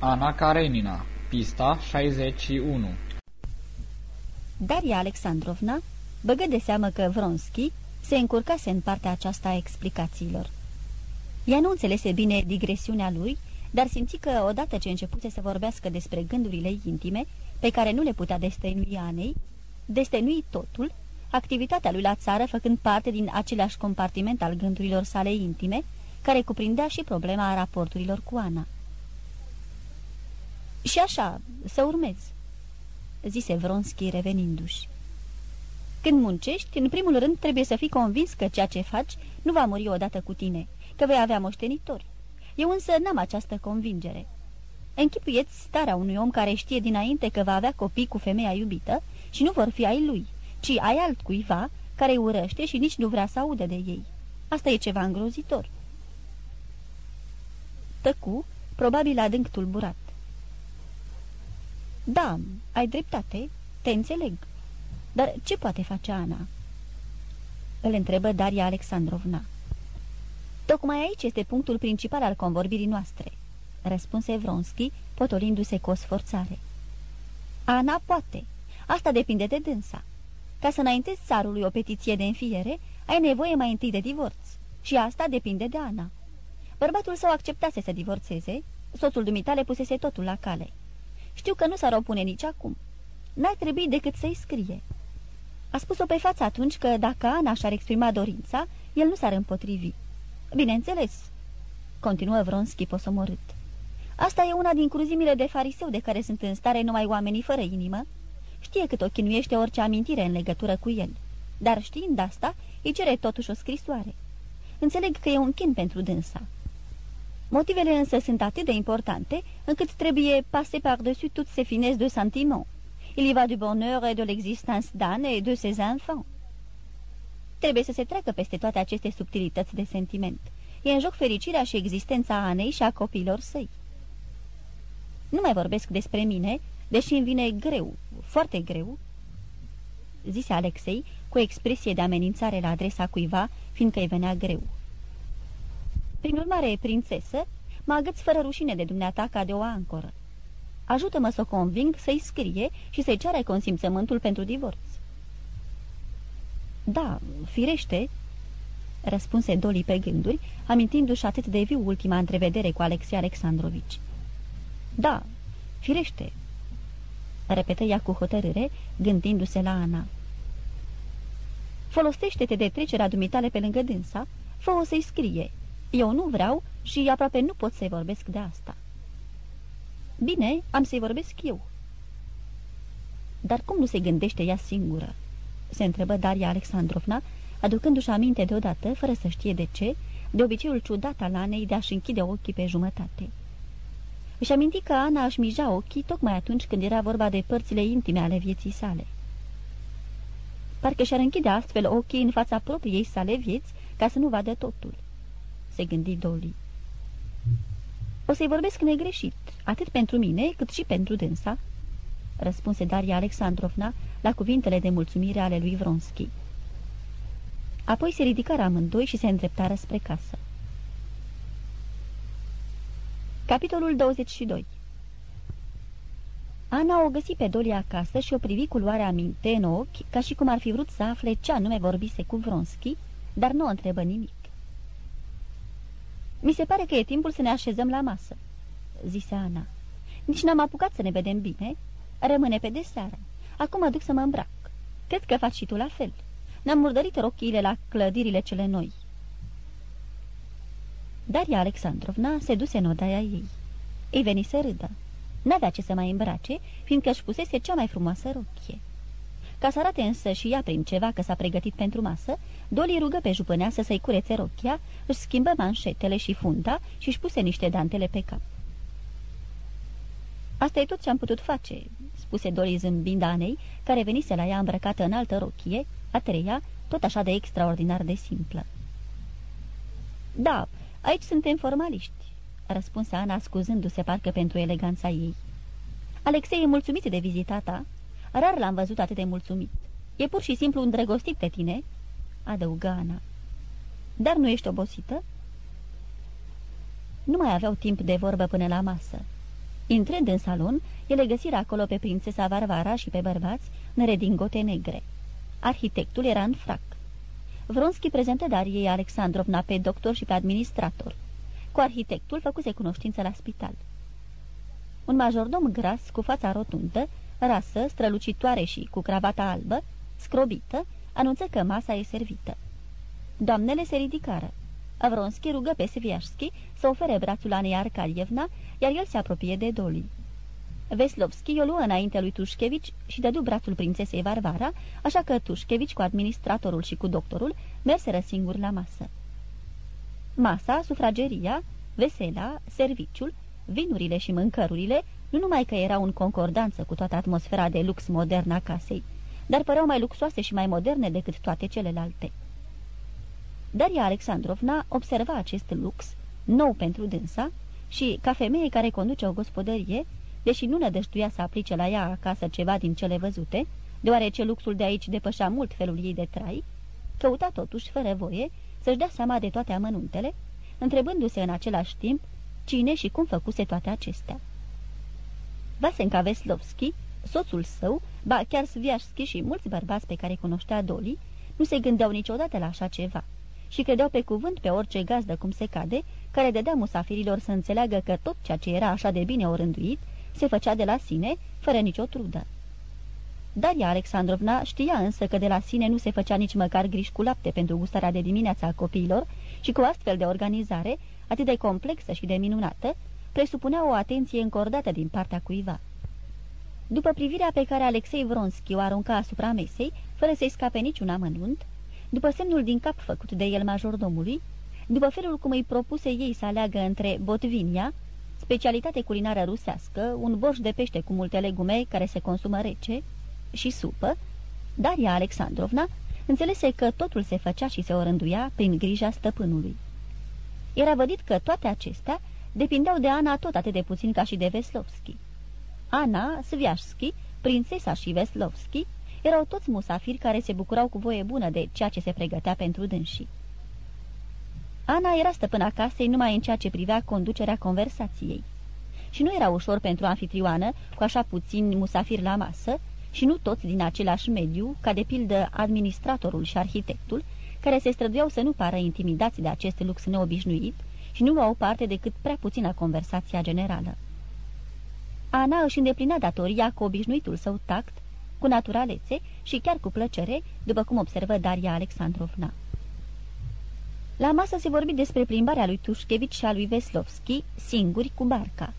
Ana Karenina, pista 61 Daria Alexandrovna băgă de seamă că Vronski se încurcase în partea aceasta a explicațiilor. Ea nu înțelese bine digresiunea lui, dar simți că odată ce începuse să vorbească despre gândurile intime, pe care nu le putea destăinui Anei, destăinui totul, activitatea lui la țară făcând parte din același compartiment al gândurilor sale intime, care cuprindea și problema raporturilor cu Ana. Și așa, să urmez, zise Vronski revenindu-și. Când muncești, în primul rând trebuie să fii convins că ceea ce faci nu va muri odată cu tine, că vei avea moștenitori. Eu însă n-am această convingere. Închipuieți starea unui om care știe dinainte că va avea copii cu femeia iubită și nu vor fi ai lui, ci ai altcuiva care îi urăște și nici nu vrea să audă de ei. Asta e ceva îngrozitor. Tăcu, probabil adânc tulburat. Da, ai dreptate, te înțeleg. Dar ce poate face Ana?" Îl întrebă Daria Alexandrovna. Tocmai aici este punctul principal al convorbirii noastre," răspunse Vronski, potolindu-se cu o sforțare. Ana poate. Asta depinde de dânsa. Ca să înaintezi țarului o petiție de înfiere, ai nevoie mai întâi de divorț. Și asta depinde de Ana. Bărbatul său acceptase să divorțeze, soțul dumitale pusese totul la cale. Știu că nu s-ar opune nici acum. N-ar trebui decât să-i scrie. A spus-o pe față atunci că dacă Ana și-ar exprima dorința, el nu s-ar împotrivi. Bineînțeles, continuă Vronski posomorât. Asta e una din cruzimile de fariseu de care sunt în stare numai oamenii fără inimă. Știe cât o chinuiește orice amintire în legătură cu el. Dar știind asta, îi cere totuși o scrisoare. Înțeleg că e un chin pentru dânsa. Motivele însă sunt atât de importante încât trebuie passer par-dessus toutes ces finesses de sentiment. Il y va du bonheur et de l'existence d'Anne et de ses enfants. Trebuie să se treacă peste toate aceste subtilități de sentiment. E în joc fericirea și existența Anei și a copiilor săi. Nu mai vorbesc despre mine, deși îmi vine greu, foarte greu, zise Alexei cu expresie de amenințare la adresa cuiva, fiindcă îi venea greu. Prin urmare, prințesă, mă agăți fără rușine de dumneata ca de o ancoră. Ajută-mă să o conving să-i scrie și să-i ceară consimțământul pentru divorț. Da, firește, răspunse Doli pe gânduri, amintindu-și atât de viu ultima întrevedere cu Alexei Alexandrovici. Da, firește, repetă ea cu hotărâre, gândindu-se la Ana. Folosește-te de trecerea dumitale pe lângă dânsa, fă-o să-i scrie. Eu nu vreau și aproape nu pot să-i vorbesc de asta. Bine, am să-i vorbesc eu. Dar cum nu se gândește ea singură? Se întrebă Daria Alexandrovna, aducându-și aminte deodată, fără să știe de ce, de obiceiul ciudat al Anei de a-și închide ochii pe jumătate. Își aminti că Ana își mija ochii tocmai atunci când era vorba de părțile intime ale vieții sale. Parcă și-ar închide astfel ochii în fața propriei sale vieți ca să nu vadă totul. Se gândi Dolly. O să-i vorbesc negreșit, atât pentru mine, cât și pentru dânsa, răspunse Daria Alexandrovna la cuvintele de mulțumire ale lui Vronski. Apoi se ridicară amândoi și se îndreptară spre casă. Capitolul 22 Ana o găsi pe Dolia acasă și o privi cu luarea minte în ochi, ca și cum ar fi vrut să afle ce anume vorbise cu Vronski, dar nu o întrebă nimic. Mi se pare că e timpul să ne așezăm la masă," zise Ana. Nici n-am apucat să ne vedem bine. Rămâne pe deseară. Acum mă duc să mă îmbrac. Cred că faci și tu la fel. Ne-am murdărit rochiile la clădirile cele noi." Daria Alexandrovna se duse în odaia ei. Îi veni să râdă. N-avea ce să mai îmbrace, fiindcă își pusese cea mai frumoasă rochie. Ca să arate însă și ea prin ceva că s-a pregătit pentru masă, Doli rugă pe jupâneasă să-i curețe rochia, își schimbă manșetele și funda și își puse niște dantele pe cap. Asta e tot ce am putut face," spuse Doli zâmbind Anei, care venise la ea îmbrăcată în altă rochie, a treia, tot așa de extraordinar de simplă. Da, aici suntem formaliști," răspunse Ana, scuzându-se parcă pentru eleganța ei. Alexei e mulțumit de vizita ta. Rar l-am văzut atât de mulțumit. E pur și simplu îndrăgostit de tine," adăugă Ana. Dar nu ești obosită?" Nu mai aveau timp de vorbă până la masă. Intrând în salon, ele găsiră acolo pe prințesa Varvara și pe bărbați în redingote negre. Arhitectul era în frac. Vronski prezentă Dariei Alexandrovna pe doctor și pe administrator. Cu arhitectul făcuse cunoștință la spital. Un majordom gras, cu fața rotundă, rasă, strălucitoare și cu cravata albă, scrobită, anunță că masa e servită. Doamnele se ridicară. Avronski rugă pe Sviașski să ofere brațul Anei Arcalievna, iar el se apropie de Doli. Veslovski o luă înainte lui Tușchevici și dădu brațul prințesei Varvara, așa că Tușchevici cu administratorul și cu doctorul merseră singuri la masă. Masa, sufrageria, vesela, serviciul, vinurile și mâncărurile, nu numai că erau în concordanță cu toată atmosfera de lux modern a casei, dar păreau mai luxoase și mai moderne decât toate celelalte. Daria Alexandrovna observa acest lux, nou pentru dânsa, și, ca femeie care conduce o gospodărie, deși nu nădăștuia să aplice la ea acasă ceva din cele văzute, deoarece luxul de aici depășea mult felul ei de trai, căuta totuși, fără voie, să-și dea seama de toate amănuntele, întrebându-se în același timp cine și cum făcuse toate acestea. Vasenka Veslovski, soțul său, ba chiar Sviașski și mulți bărbați pe care cunoștea Doli, nu se gândeau niciodată la așa ceva și credeau pe cuvânt pe orice gazdă cum se cade, care dădea musafirilor să înțeleagă că tot ceea ce era așa de bine orânduit se făcea de la sine, fără nicio trudă. Daria Alexandrovna știa însă că de la sine nu se făcea nici măcar griji cu lapte pentru gustarea de dimineața a copiilor și cu astfel de organizare, atât de complexă și de minunată, presupunea o atenție încordată din partea cuiva. După privirea pe care Alexei Vronski o arunca asupra mesei, fără să-i scape niciun amănunt, după semnul din cap făcut de el majordomului, după felul cum îi propuse ei să aleagă între botvinia, specialitate culinară rusească, un borș de pește cu multe legume care se consumă rece, și supă, Daria Alexandrovna înțelese că totul se făcea și se orânduia prin grija stăpânului. Era vădit că toate acestea depindeau de Ana tot atât de puțin ca și de Veslovski. Ana, Sviașski, prințesa și Veslovski erau toți musafiri care se bucurau cu voie bună de ceea ce se pregătea pentru dânsii. Ana era stăpâna casei numai în ceea ce privea conducerea conversației. Și nu era ușor pentru anfitrioană, cu așa puțini musafiri la masă, și nu toți din același mediu, ca de pildă administratorul și arhitectul, care se străduiau să nu pară intimidați de acest lux neobișnuit și nu luau parte decât prea puțină conversația generală. Ana își îndeplinea datoria cu obișnuitul său tact, cu naturalețe și chiar cu plăcere, după cum observă Daria Alexandrovna. La masă se vorbi despre plimbarea lui Tușchevici și a lui Veslovski, singuri cu barca.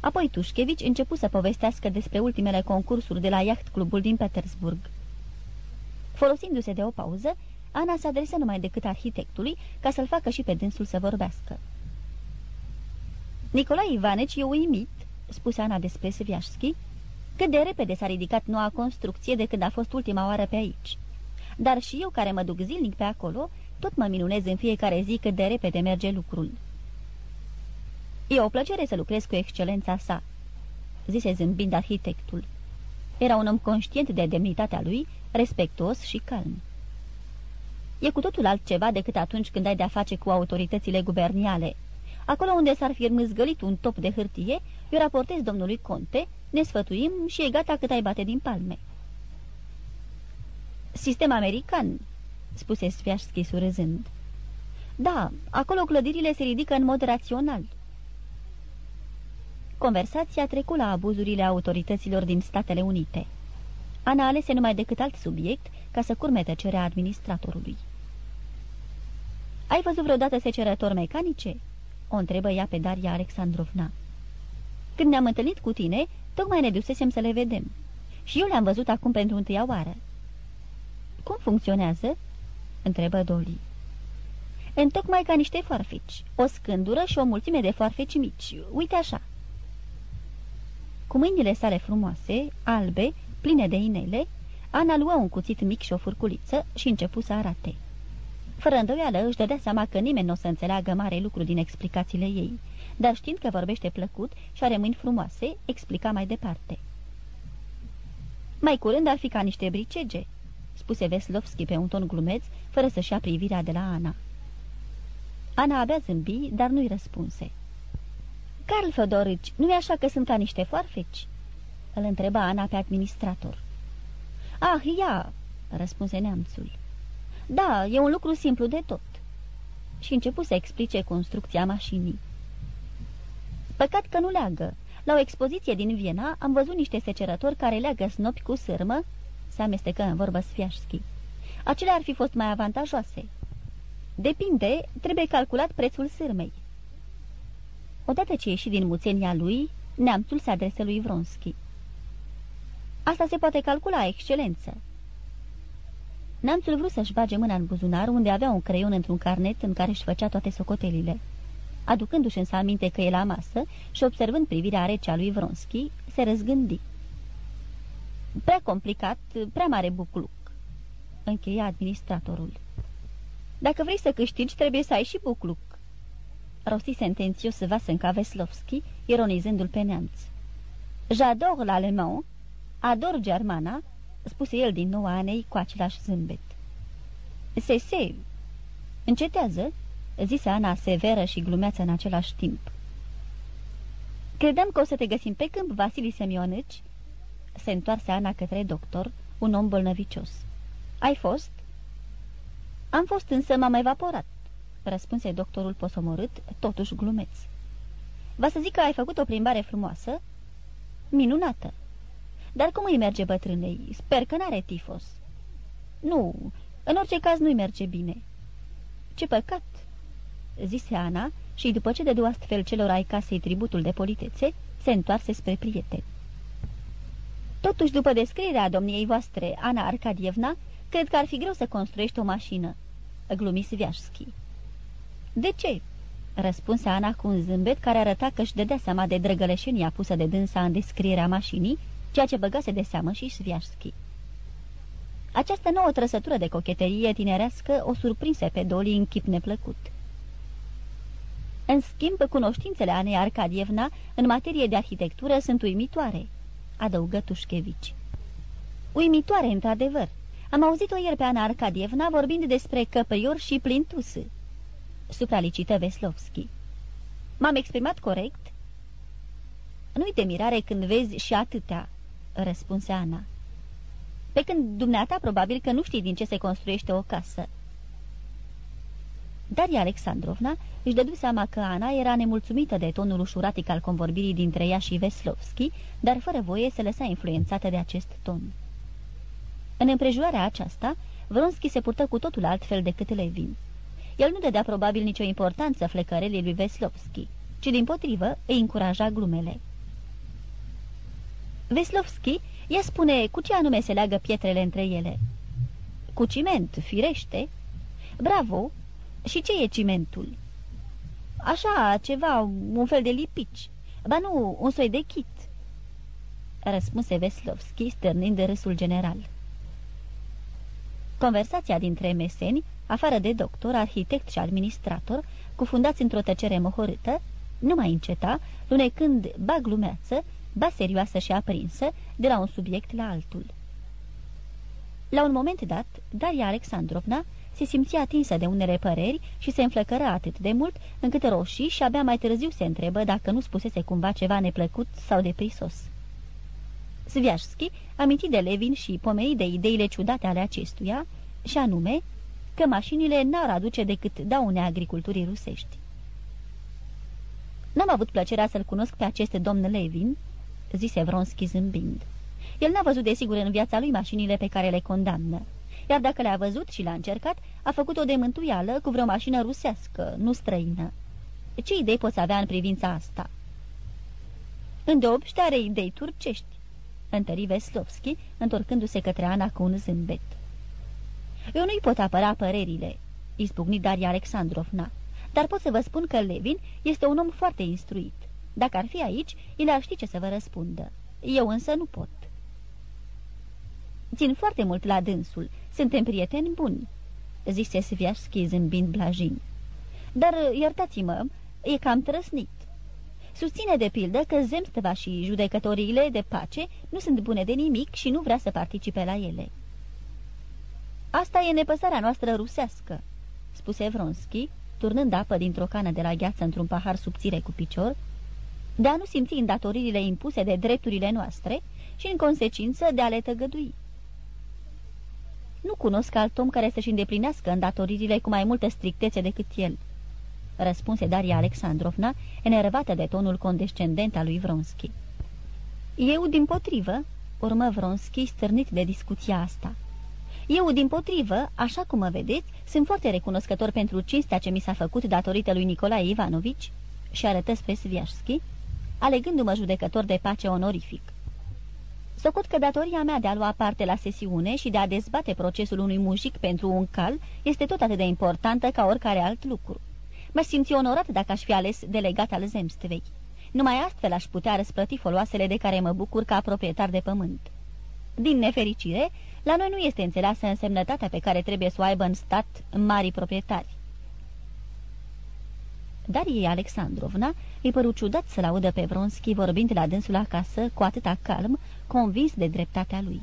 Apoi Tușchevici începu să povestească despre ultimele concursuri de la Yacht Clubul din Petersburg. Folosindu-se de o pauză, Ana se adresă numai decât arhitectului ca să-l facă și pe dânsul să vorbească. Nicolae Ivaneci e uimit, spuse Ana despre Sviașski, cât de repede s-a ridicat noua construcție de când a fost ultima oară pe aici. Dar și eu, care mă duc zilnic pe acolo, tot mă minunez în fiecare zi cât de repede merge lucrul. E o plăcere să lucrez cu excelența sa," zise zâmbind arhitectul. Era un om conștient de demnitatea lui, respectuos și calm. E cu totul altceva decât atunci când ai de-a face cu autoritățile guberniale. Acolo unde s-ar fi mâzgălit un top de hârtie, eu raportez domnului Conte, ne sfătuim și e gata cât ai bate din palme. Sistem american, spuse Sviașski surâzând. Da, acolo clădirile se ridică în mod rațional. Conversația trecu la abuzurile autorităților din Statele Unite. Ana alese numai decât alt subiect ca să curme tăcerea administratorului. Ai văzut vreodată secerători mecanice?" O întrebă ea pe Daria Alexandrovna. Când ne-am întâlnit cu tine, tocmai ne dusesem să le vedem. Și eu le-am văzut acum pentru întâia oară." Cum funcționează?" întrebă Dolly. Întocmai ca niște foarfeci, o scândură și o mulțime de foarfeci mici, uite așa." Cu mâinile sale frumoase, albe, pline de inele, Ana luă un cuțit mic și o furculiță și începu să arate. Fără îndoială își dădea seama că nimeni nu o să înțeleagă mare lucru din explicațiile ei, dar știind că vorbește plăcut și are mâini frumoase, explica mai departe. Mai curând ar fi ca niște bricege," spuse Veslovski pe un ton glumeț, fără să-și ia privirea de la Ana. Ana abia zâmbi, dar nu-i răspunse. Carl Fodorici, nu e așa că sunt ca niște foarfeci?" îl întreba Ana pe administrator. Ah, ia!" răspunse neamțul. Da, e un lucru simplu de tot." Și început să explice construcția mașinii. Păcat că nu leagă. La o expoziție din Viena am văzut niște secerători care leagă snopi cu sârmă, se amestecă în vorbă Sfiașschi. Acelea ar fi fost mai avantajoase. Depinde, trebuie calculat prețul sârmei. Odată ce ieși din muțenia lui, neamțul se adresă lui Vronski. Asta se poate calcula, excelență. Neamțul vrut să-și bage mâna în buzunar, unde avea un creion într-un carnet în care își făcea toate socotelile. Aducându-și însă aminte că e la masă și observând privirea rece a lui Vronski, se răzgândi. Prea complicat, prea mare bucluc, încheia administratorul. Dacă vrei să câștigi, trebuie să ai și bucluc. Rosti sentențios Vasenka Veslovski, ironizându-l pe neamț. J'adore l'allemand, ador germana, spuse el din nou Anei cu același zâmbet. Se, se, încetează, zise Ana severă și glumeață în același timp. Credeam că o să te găsim pe câmp, Vasili Semionici?" Se întoarse Ana către doctor, un om bolnăvicios. Ai fost?" Am fost, însă m-am evaporat," răspunse doctorul posomorât, totuși glumeț. Va să zic că ai făcut o plimbare frumoasă?" Minunată!" Dar cum îi merge bătrânei? Sper că n-are tifos." Nu, în orice caz nu-i merge bine." Ce păcat!" zise Ana și, după ce dădu astfel celor ai casei tributul de politețe, se întoarse spre prieteni. Totuși, după descrierea domniei voastre, Ana Arcadievna, cred că ar fi greu să construiești o mașină," glumi Sviașschi. De ce?" răspunse Ana cu un zâmbet care arăta că își dădea seama de drăgăleșenia pusă de dânsa în descrierea mașinii, ceea ce băgase de seamă și Sviașschi. Această nouă trăsătură de cocheterie tinerească o surprinse pe Doli în chip neplăcut. În schimb, cunoștințele Anei Arcadievna în materie de arhitectură sunt uimitoare, adăugă Tușchevici. Uimitoare, într-adevăr. Am auzit-o ieri pe Ana Arcadievna vorbind despre căpăiori și plintusă. Supralicită Veslovski. M-am exprimat corect? Nu-i de mirare când vezi și atâtea, răspunse Ana. Pe când dumneata probabil că nu știi din ce se construiește o casă. Daria Alexandrovna își dădu seama că Ana era nemulțumită de tonul ușuratic al convorbirii dintre ea și Veslovski, dar fără voie se lăsa influențată de acest ton. În împrejurarea aceasta, Vronski se purtă cu totul altfel decât Levin. El nu dădea probabil nicio importanță flecărelii lui Veslovski, ci din potrivă îi încuraja glumele. Veslovski ea spune cu ce anume se leagă pietrele între ele. Cu ciment, firește. Bravo! Și ce e cimentul? Așa, ceva, un fel de lipici. Ba nu, un soi de chit. Răspunse Veslovski, stârnind de râsul general. Conversația dintre meseni, afară de doctor, arhitect și administrator, cufundați într-o tăcere mohorâtă, nu mai înceta, lunecând ba glumeață, ba serioasă și aprinsă, de la un subiect la altul. La un moment dat, Daria Alexandrovna se simțea atinsă de unele păreri și se înflăcără atât de mult, încât roșii și abia mai târziu se întrebă dacă nu spusese cumva ceva neplăcut sau de prisos. Sviașschi aminti de Levin și pomeni de ideile ciudate ale acestuia, și anume că mașinile n-ar aduce decât daune agriculturii rusești. N-am avut plăcerea să-l cunosc pe acest domn Levin, zise Vronski zâmbind. El n-a văzut desigur în viața lui mașinile pe care le condamnă. Iar dacă le-a văzut și l-a încercat, a făcut-o de mântuială cu vreo mașină rusească, nu străină. Ce idei poți avea în privința asta? Îndeopște are idei turcești, întări Veslovski, întorcându-se către Ana cu un zâmbet. Eu nu-i pot apăra părerile, izbucni Daria Alexandrovna, dar pot să vă spun că Levin este un om foarte instruit. Dacă ar fi aici, el ar ști ce să vă răspundă. Eu însă nu pot. Țin foarte mult la dânsul. Suntem prieteni buni," zise Sviașschi zâmbind blajin. Dar, iertați-mă, e cam trăsnit. Susține de pildă că zemstăva și judecătoriile de pace nu sunt bune de nimic și nu vrea să participe la ele. Asta e nepăsarea noastră rusească," spuse Vronski, turnând apă dintr-o cană de la gheață într-un pahar subțire cu picior, de a nu simți îndatoririle impuse de drepturile noastre și, în consecință, de a le tăgădui. Nu cunosc alt om care să-și îndeplinească îndatoririle cu mai multă strictețe decât el, răspunse Daria Alexandrovna, enervată de tonul condescendent al lui Vronski. Eu, din potrivă, urmă Vronski, stârnit de discuția asta. Eu, din potrivă, așa cum mă vedeți, sunt foarte recunoscător pentru cinstea ce mi s-a făcut datorită lui Nicolae Ivanovici și arătă spre Sviașski, alegându-mă judecător de pace onorific. Socot că datoria mea de a lua parte la sesiune și de a dezbate procesul unui mujic pentru un cal este tot atât de importantă ca oricare alt lucru. M-aș simți onorat dacă aș fi ales delegat al zemstvei. Numai astfel aș putea răsplăti foloasele de care mă bucur ca proprietar de pământ. Din nefericire, la noi nu este înțeleasă însemnătatea pe care trebuie să o aibă în stat mari proprietari. Darie Alexandrovna îi păru ciudat să-l audă pe Vronski vorbind la dânsul acasă cu atâta calm, convins de dreptatea lui.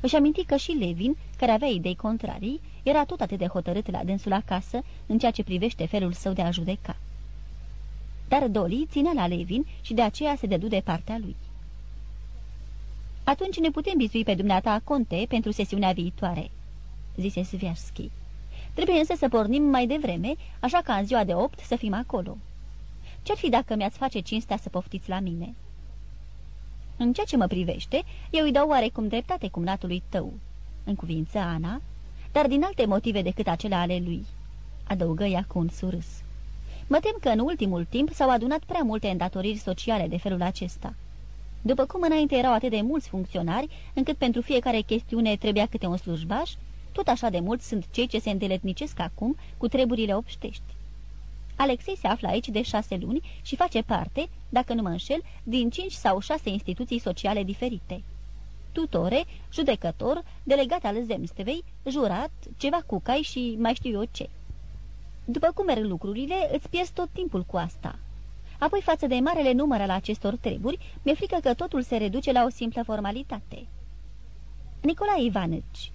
Își aminti că și Levin, care avea idei contrarii, era tot atât de hotărât la dânsul acasă în ceea ce privește felul său de a judeca. Dar Doli ținea la Levin și de aceea se dădu de partea lui. Atunci ne putem bizui pe dumneata, conte, pentru sesiunea viitoare," zise Sviarski. Trebuie însă să pornim mai devreme, așa ca în ziua de opt să fim acolo. Ce-ar fi dacă mi-ați face cinstea să poftiți la mine?" În ceea ce mă privește, eu îi dau oarecum dreptate cumnatului tău," în cuvință Ana, dar din alte motive decât acele ale lui," adăugă ea cu un surâs. Mă tem că în ultimul timp s-au adunat prea multe îndatoriri sociale de felul acesta." După cum înainte erau atât de mulți funcționari, încât pentru fiecare chestiune trebuia câte un slujbaș, tot așa de mulți sunt cei ce se îndeletnicesc acum cu treburile obștești. Alexei se află aici de șase luni și face parte, dacă nu mă înșel, din cinci sau șase instituții sociale diferite. Tutore, judecător, delegat al zemstevei, jurat, ceva cu cai și mai știu eu ce. După cum merg lucrurile, îți pierzi tot timpul cu asta. Apoi, față de marele număr al acestor treburi, mi-e frică că totul se reduce la o simplă formalitate. Nicolae Ivanici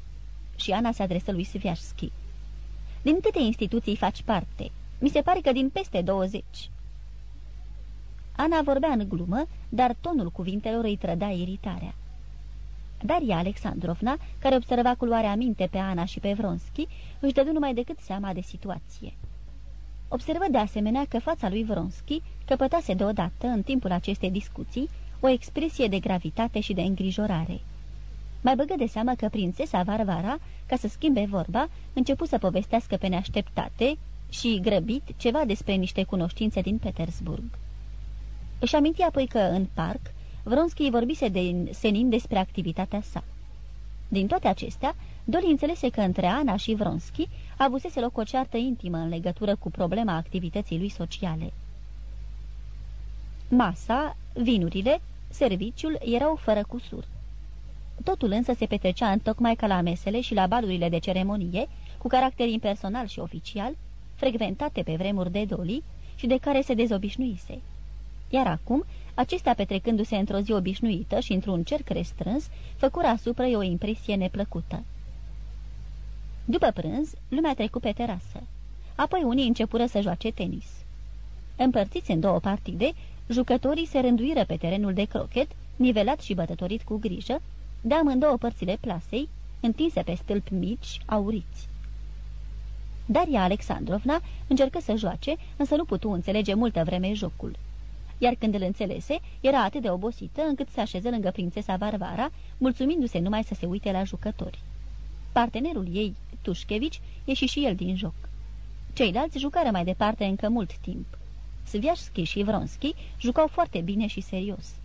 și Ana se adresă lui Sviașski. Din câte instituții faci parte? Mi se pare că din peste 20. Ana vorbea în glumă, dar tonul cuvintelor îi trăda iritarea. Daria Alexandrovna, care observa cu luarea minte pe Ana și pe Vronski, își dădu numai decât seama de situație. Observă de asemenea că fața lui Vronski căpătase deodată, în timpul acestei discuții, o expresie de gravitate și de îngrijorare. Mai băgă de seamă că prințesa Varvara, ca să schimbe vorba, începu să povestească pe neașteptate și, grăbit, ceva despre niște cunoștințe din Petersburg. Își aminti apoi că, în parc, Vronski vorbise de senin despre activitatea sa. Din toate acestea, Doli înțelese că între Ana și Vronski avusese loc o ceartă intimă în legătură cu problema activității lui sociale. Masa, vinurile, serviciul erau fără cusur. Totul însă se petrecea tocmai ca la mesele și la balurile de ceremonie, cu caracter impersonal și oficial, frecventate pe vremuri de Doli și de care se dezobișnuise. Iar acum, acestea petrecându-se într-o zi obișnuită și într-un cerc restrâns, făcură asupra o impresie neplăcută. După prânz, lumea trecu pe terasă. Apoi unii începură să joace tenis. Împărțiți în două partide, jucătorii se rânduiră pe terenul de crochet, nivelat și bătătorit cu grijă, de amândouă părțile plasei, întinse pe stâlpi mici, auriți. Daria Alexandrovna încercă să joace, însă nu putu înțelege multă vreme jocul. Iar când îl înțelese, era atât de obosită încât se așeză lângă prințesa Varvara, mulțumindu-se numai să se uite la jucători. Partenerul ei, Tușchevici, ieși și el din joc. Ceilalți jucară mai departe încă mult timp. Sviașski și Vronski jucau foarte bine și serios.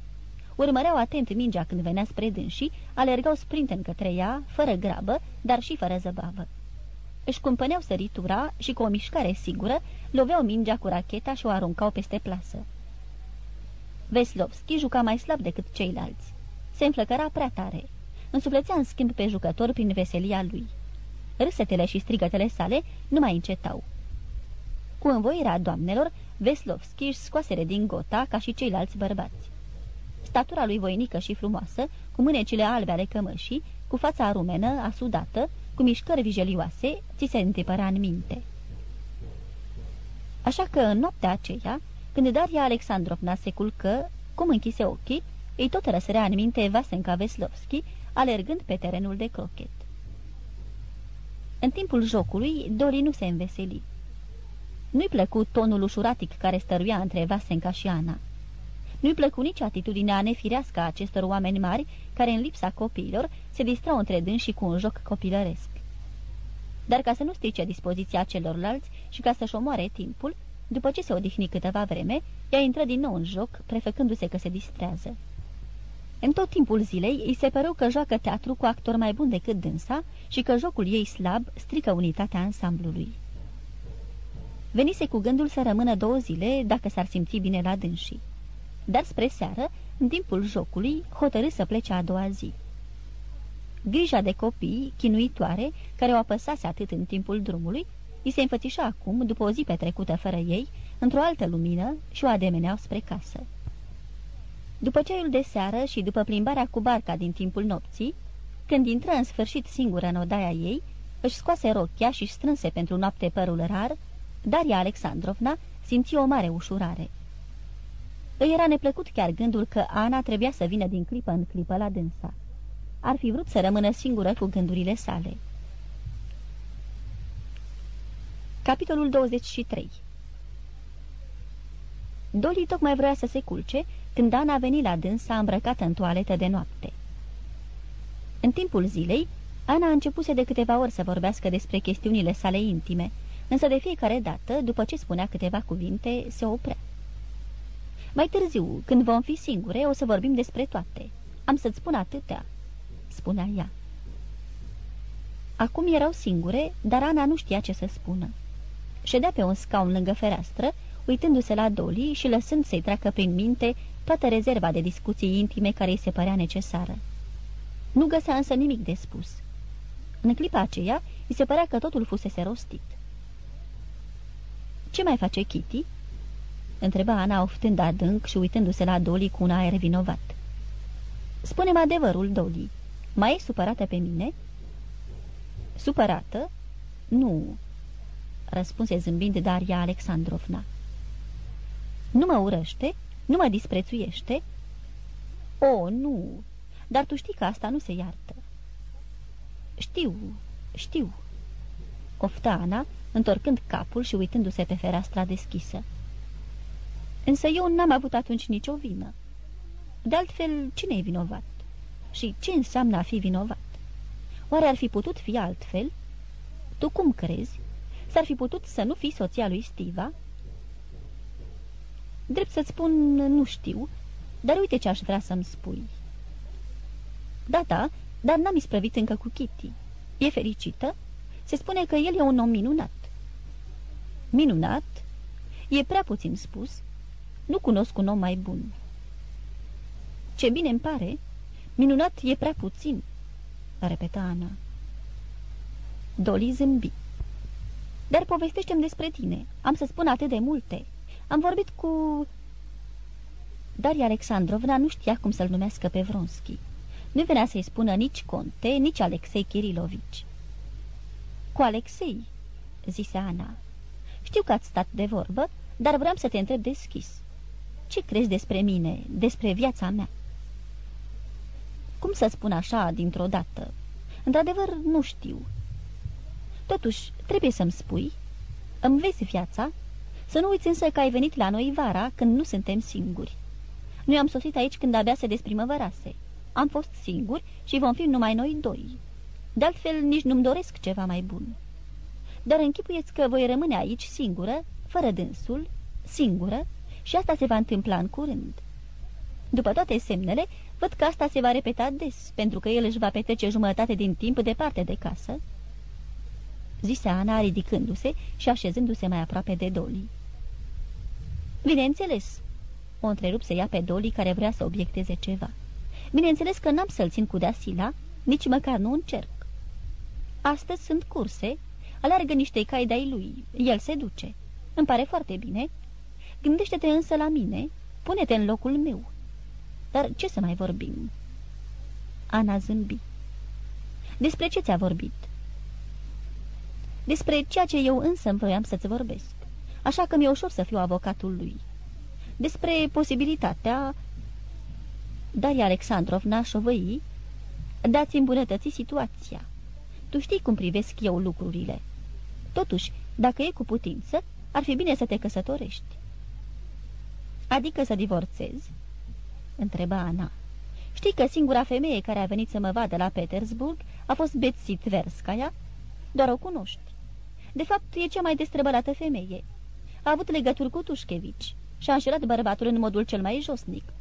Urmăreau atent mingea când venea spre dânsii, alergau sprinten către ea, fără grabă, dar și fără zăbavă. Își cumpăneau săritura și cu o mișcare sigură loveau mingea cu racheta și o aruncau peste plasă. Veslovski juca mai slab decât ceilalți. Se înflăcăra prea tare. Însuflețea în schimb pe jucător prin veselia lui. Râsetele și strigătele sale nu mai încetau. Cu învoirea doamnelor, Veslovski își scoasere din gota ca și ceilalți bărbați. Statura lui voinică și frumoasă, cu mânecile albe ale cămășii, cu fața rumenă, asudată, cu mișcări vijelioase, ți se întipăra în minte. Așa că în noaptea aceea, Când Daria Alexandrovna se culcă, cum închise ochii, îi tot răsărea în minte Vasenka Veslovski, alergând pe terenul de crochet. În timpul jocului, Doli nu se înveseli. Nu-i plăcut tonul ușuratic care stăruia între Vasenka și Ana. Nu-i plăcu nici atitudinea nefirească a acestor oameni mari, care în lipsa copiilor se distrau între dânsi cu un joc copilăresc. Dar ca să nu strice dispoziția celorlalți și ca să-și omoare timpul, după ce se odihni câteva vreme, ea intră din nou în joc, prefăcându-se că se distrează. În tot timpul zilei, îi se păreau că joacă teatru cu actor mai bun decât dânsa și că jocul ei slab strică unitatea ansamblului. Venise cu gândul să rămână două zile, dacă s-ar simți bine la dânsii. Dar spre seară, în timpul jocului, hotărâ să plece a doua zi. Grija de copii, chinuitoare, care o apăsase atât în timpul drumului, îi se înfățișa acum, după o zi petrecută fără ei, într-o altă lumină și o ademeneau spre casă. După ceaiul de seară și după plimbarea cu barca din timpul nopții, când intră în sfârșit singură în odaia ei, își scoase rochia și strânse pentru noapte părul rar, Daria Alexandrovna simți o mare ușurare. Îi era neplăcut chiar gândul că Ana trebuia să vină din clipă în clipă la dânsa. Ar fi vrut să rămână singură cu gândurile sale. Capitolul 23 Dolly tocmai vrea să se culce când Ana a venit la dânsa îmbrăcată în toaletă de noapte. În timpul zilei, Ana a începuse de câteva ori să vorbească despre chestiunile sale intime, însă de fiecare dată, după ce spunea câteva cuvinte, se oprea. Mai târziu, când vom fi singure, o să vorbim despre toate. Am să-ți spun atâtea," spunea ea. Acum erau singure, dar Ana nu știa ce să spună. Ședea pe un scaun lângă fereastră, uitându-se la Dolly și lăsând să-i treacă prin minte toată rezerva de discuții intime care îi se părea necesară. Nu găsea însă nimic de spus. În clipa aceea, îi se părea că totul fusese rostit. Ce mai face Kitty?" Întreba Ana oftând adânc și uitându-se la Dolly cu un aer vinovat. Spune-mi adevărul, Dolly. Mai e supărată pe mine?" Supărată? Nu," răspunse zâmbind Daria Alexandrovna. Nu mă urăște? Nu mă disprețuiește?" O, nu, dar tu știi că asta nu se iartă." Știu, știu," ofta Ana, întorcând capul și uitându-se pe fereastra deschisă. Însă eu n-am avut atunci nicio vină. De altfel, cine e vinovat? Și ce înseamnă a fi vinovat? Oare ar fi putut fi altfel? Tu cum crezi? S-ar fi putut să nu fii soția lui Stiva?" Drept să-ți spun, nu știu, dar uite ce aș vrea să-mi spui." Da, da, dar n-am isprăvit încă cu Kitty. E fericită? Se spune că el e un om minunat." Minunat? E prea puțin spus. Nu cunosc un om mai bun." Ce bine îmi pare! Minunat e prea puțin," repeta Ana. Doli zâmbi. Dar povestește-mi despre tine. Am să spun atât de multe. Am vorbit cu... Daria Alexandrovna nu știa cum să-l numească pe Vronski. Nu venea să-i spună nici Conte, nici Alexei Kirilovici. Cu Alexei, zise Ana. Știu că ați stat de vorbă, dar vreau să te întreb deschis. Ce crezi despre mine, despre viața mea? Cum să spun așa dintr-o dată? Într-adevăr, nu știu. Totuși, trebuie să-mi spui. Îmi vezi viața? Să nu uiți însă că ai venit la noi vara, când nu suntem singuri. Noi am sosit aici când abia se desprimăvărase. Am fost singuri și vom fi numai noi doi. De altfel, nici nu-mi doresc ceva mai bun. Dar închipuieți că voi rămâne aici singură, fără dânsul, singură, și asta se va întâmpla în curând. După toate semnele, văd că asta se va repeta des, pentru că el își va petrece jumătate din timp departe de casă. Zise Ana, ridicându-se și așezându-se mai aproape de Dolly. Bineînțeles, o întrerupse ea pe Dolly, care vrea să obiecteze ceva. Bineînțeles că n-am să-l țin cu deasila, nici măcar nu încerc. Astăzi sunt curse, alergă niște cai de-ai lui, el se duce. Îmi pare foarte bine. Gândește-te însă la mine, pune-te în locul meu. Dar ce să mai vorbim?" Ana zâmbi. Despre ce ți-a vorbit?" Despre ceea ce eu însă îmi vroiam să-ți vorbesc, așa că mi-e ușor să fiu avocatul lui." despre posibilitatea... Daria Alexandrovna șovăi, dați îmbunătăți situația. Tu știi cum privesc eu lucrurile. Totuși, dacă e cu putință, ar fi bine să te căsătorești. Adică să divorțezi? Întreba Ana. Știi că singura femeie care a venit să mă vadă la Petersburg a fost Betsy Tverskaya? Doar o cunoști. De fapt, e cea mai destrăbălată femeie. A avut legături cu Tușchevici și a înșelat bărbatul în modul cel mai josnic.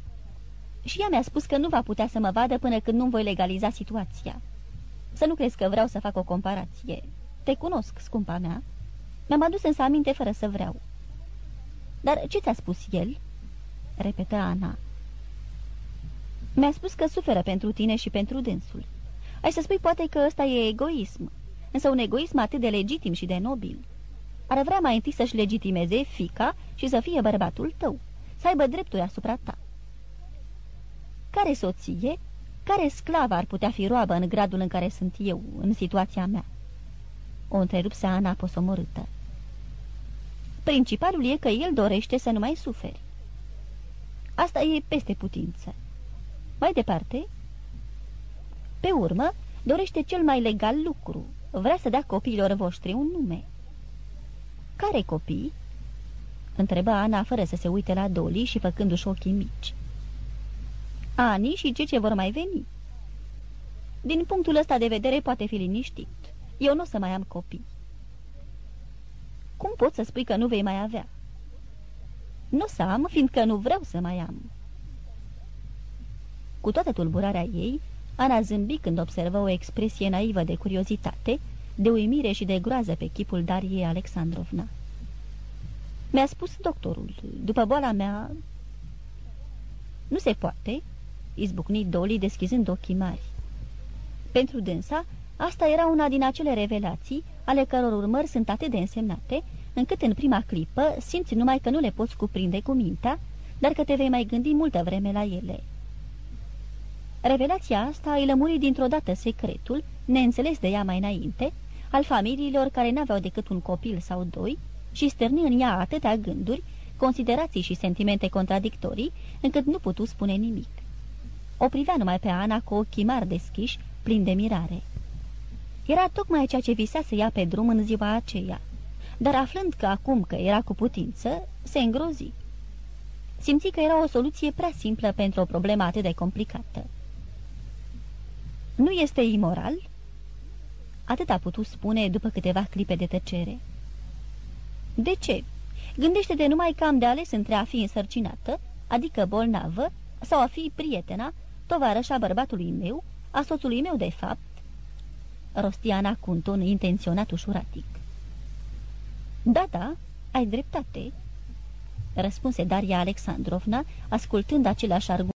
Și ea mi-a spus că nu va putea să mă vadă până când nu voi legaliza situația. Să nu crezi că vreau să fac o comparație. Te cunosc, scumpa mea. Mi-am adus însă aminte fără să vreau. Dar ce ți-a spus el?" Repetă Ana. Mi-a spus că suferă pentru tine și pentru dânsul. Ai să spui poate că ăsta e egoism, însă un egoism atât de legitim și de nobil. Ar vrea mai întâi să-și legitimeze fica și să fie bărbatul tău, să aibă drepturi asupra ta. Care soție, care sclavă ar putea fi roabă în gradul în care sunt eu, în situația mea? O întrerupse Ana posomorâtă. Principalul e că el dorește să nu mai suferi. Asta e peste putință. Mai departe, pe urmă, dorește cel mai legal lucru. Vrea să dea copiilor voștri un nume. Care copii?" întreba Ana fără să se uite la Doli și făcându-și ochii mici. Ani și ce ce vor mai veni. Din punctul ăsta de vedere poate fi liniștit. Eu nu o să mai am copii. Cum poți să spui că nu vei mai avea? Nu o să am, fiindcă nu vreau să mai am. Cu toată tulburarea ei, Ana zâmbi când observă o expresie naivă de curiozitate, de uimire și de groază pe chipul Dariei Alexandrovna. Mi-a spus doctorul, după boala mea... Nu se poate, izbucni Doli deschizând ochii mari. Pentru dânsa, asta era una din acele revelații ale căror urmări sunt atât de însemnate, încât în prima clipă simți numai că nu le poți cuprinde cu mintea, dar că te vei mai gândi multă vreme la ele. Revelația asta îi lămuri dintr-o dată secretul, neînțeles de ea mai înainte, al familiilor care n-aveau decât un copil sau doi și stârni în ea atâtea gânduri, considerații și sentimente contradictorii, încât nu putu spune nimic. O privea numai pe Ana cu ochii mari deschiși, plini de mirare. Era tocmai ceea ce visea să ia pe drum în ziua aceea, dar aflând că acum că era cu putință, se îngrozi. Simți că era o soluție prea simplă pentru o problemă atât de complicată. Nu este imoral?" Atât a putut spune după câteva clipe de tăcere. De ce? Gândește-te numai că am de ales între a fi însărcinată, adică bolnavă, sau a fi prietena, tovarășa bărbatului meu, a soțului meu de fapt, rostiana cu un ton intenționat ușuratic. Da, da, ai dreptate, răspunse Daria Alexandrovna, ascultând același argument.